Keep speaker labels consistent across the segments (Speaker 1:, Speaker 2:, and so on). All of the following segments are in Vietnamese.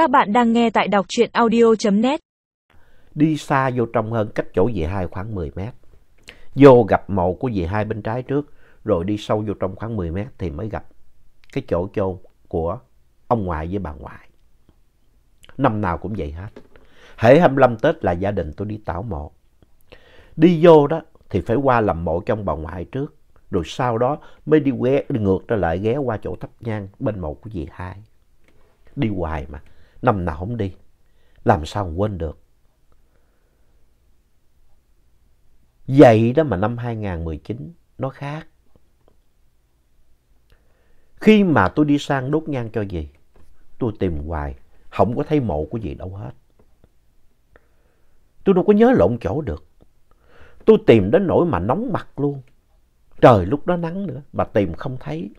Speaker 1: Các bạn đang nghe tại đọc truyện audio.net.
Speaker 2: Đi xa vô trong hơn cách chỗ dì hai khoảng 10 mét. Vô gặp mộ của dì hai bên trái trước, rồi đi sâu vô trong khoảng 10 mét thì mới gặp cái chỗ chôn của ông ngoại với bà ngoại. Năm nào cũng vậy hết. Hễ 25 Tết là gia đình tôi đi tảo mộ. Đi vô đó thì phải qua làm mộ trong bà ngoại trước. Rồi sau đó mới đi, ghé, đi ngược trở lại ghé qua chỗ thắp nhang bên mộ của dì hai. Đi hoài mà, năm nào không đi. Làm sao quên được. Vậy đó mà năm 2019 nó khác. Khi mà tôi đi sang đốt nhang cho gì, tôi tìm hoài, không có thấy mộ của gì đâu hết. Tôi đâu có nhớ lộn chỗ được. Tôi tìm đến nỗi mà nóng mặt luôn. Trời lúc đó nắng nữa, mà tìm không thấy.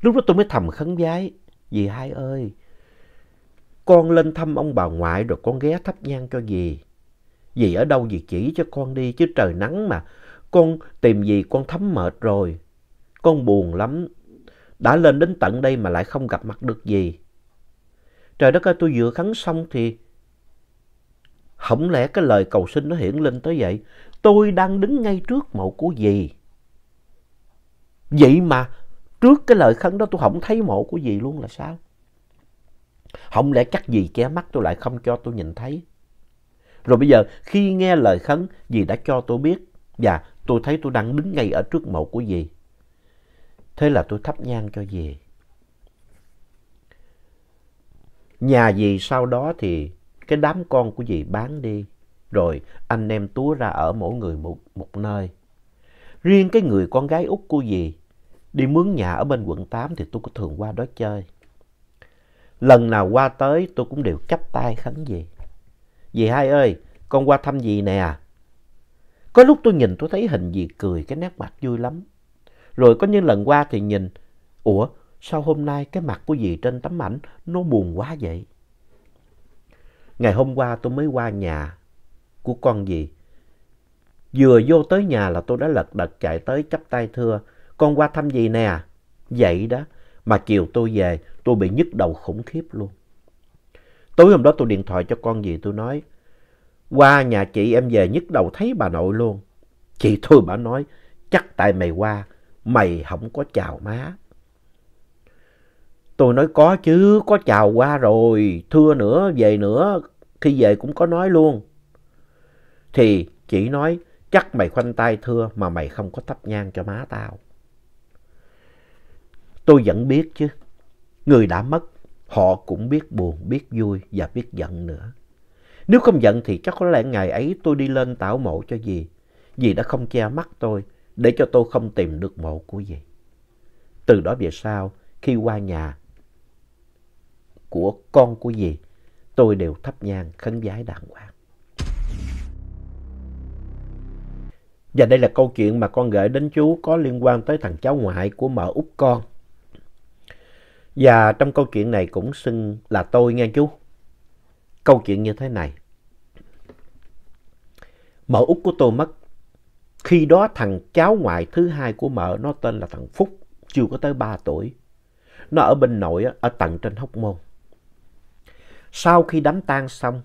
Speaker 2: Lúc đó tôi mới thầm khấn vái, dì hai ơi, con lên thăm ông bà ngoại rồi con ghé thắp nhang cho dì. Dì ở đâu dì chỉ cho con đi, chứ trời nắng mà. Con tìm dì con thấm mệt rồi. Con buồn lắm. Đã lên đến tận đây mà lại không gặp mặt được dì. Trời đất ơi, tôi vừa khấn xong thì... Không lẽ cái lời cầu xin nó hiển lên tới vậy? Tôi đang đứng ngay trước mộ của dì. Vậy mà trước cái lời khấn đó tôi không thấy mộ của dì luôn là sao? Không lẽ chắc gì che mắt tôi lại không cho tôi nhìn thấy? Rồi bây giờ khi nghe lời khấn, dì đã cho tôi biết và tôi thấy tôi đang đứng ngay ở trước mộ của dì. Thế là tôi thắp nhang cho dì. Nhà dì sau đó thì cái đám con của dì bán đi. Rồi anh em túa ra ở mỗi người một, một nơi. Riêng cái người con gái út của dì đi mướn nhà ở bên quận 8 thì tôi có thường qua đó chơi. Lần nào qua tới tôi cũng đều chắp tay khấn dì. Dì hai ơi, con qua thăm dì nè. Có lúc tôi nhìn tôi thấy hình dì cười, cái nét mặt vui lắm. Rồi có những lần qua thì nhìn, ủa, sao hôm nay cái mặt của dì trên tấm ảnh nó buồn quá vậy? Ngày hôm qua tôi mới qua nhà của con dì. Vừa vô tới nhà là tôi đã lật đật chạy tới chắp tay thưa, con qua thăm dì nè. Vậy đó, mà chiều tôi về, tôi bị nhức đầu khủng khiếp luôn. Tối hôm đó tôi điện thoại cho con dì tôi nói, qua nhà chị em về nhức đầu thấy bà nội luôn. Chị thôi bà nói, chắc tại mày qua, mày không có chào má. Tôi nói có chứ, có chào qua rồi, thưa nữa, về nữa, khi về cũng có nói luôn. Thì chị nói, chắc mày khoanh tay thưa mà mày không có thắp nhang cho má tao. Tôi vẫn biết chứ, người đã mất, họ cũng biết buồn, biết vui và biết giận nữa. Nếu không giận thì chắc có lẽ ngày ấy tôi đi lên tảo mộ cho dì. Dì đã không che mắt tôi để cho tôi không tìm được mộ của dì. Từ đó về sau, khi qua nhà của con của dì, tôi đều thắp nhang khấn vái đàng hoàng. Và đây là câu chuyện mà con gửi đến chú có liên quan tới thằng cháu ngoại của mợ út con. Và trong câu chuyện này cũng xưng là tôi nghe chú. Câu chuyện như thế này. Mợ út của tôi mất. Khi đó thằng cháu ngoại thứ hai của mợ nó tên là thằng Phúc, chưa có tới 3 tuổi. Nó ở bên nội, ở tầng trên Hóc Môn. Sau khi đám tang xong,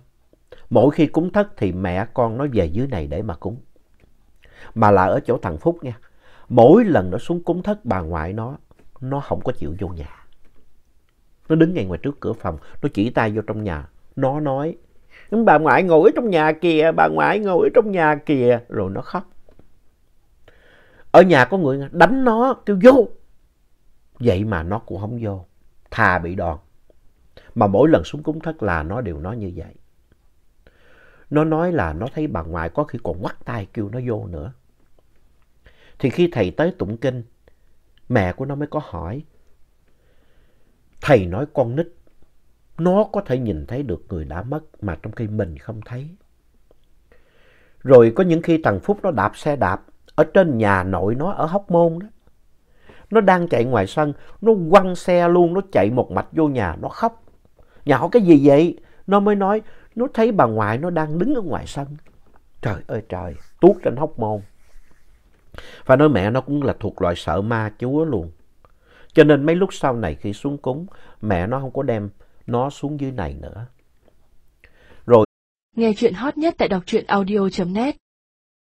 Speaker 2: mỗi khi cúng thất thì mẹ con nó về dưới này để mà cúng. Mà là ở chỗ thằng Phúc nha. Mỗi lần nó xuống cúng thất bà ngoại nó, nó không có chịu vô nhà. Nó đứng ngay ngoài trước cửa phòng, nó chỉ tay vô trong nhà. Nó nói, bà ngoại ngồi ở trong nhà kìa, bà ngoại ngồi ở trong nhà kìa. Rồi nó khóc. Ở nhà có người đánh nó, kêu vô. Vậy mà nó cũng không vô. Thà bị đòn. Mà mỗi lần xuống cúng thất là nó đều nói như vậy. Nó nói là nó thấy bà ngoại có khi còn ngoắt tay kêu nó vô nữa. Thì khi thầy tới tụng kinh, mẹ của nó mới có hỏi. Thầy nói con nít, nó có thể nhìn thấy được người đã mất mà trong khi mình không thấy. Rồi có những khi thằng Phúc nó đạp xe đạp ở trên nhà nội nó ở Hóc Môn đó. Nó đang chạy ngoài sân, nó quăng xe luôn, nó chạy một mạch vô nhà, nó khóc. Nhà họ cái gì vậy? Nó mới nói, nó thấy bà ngoại nó đang đứng ở ngoài sân. Trời ơi trời, tuốt trên Hóc Môn. Phải nói mẹ nó cũng là thuộc loại sợ ma chúa luôn. Cho nên mấy lúc sau này khi xuống cúng, mẹ nó không có đem nó xuống dưới này nữa. Rồi.
Speaker 3: Nghe chuyện hot nhất tại đọc truyện audio.net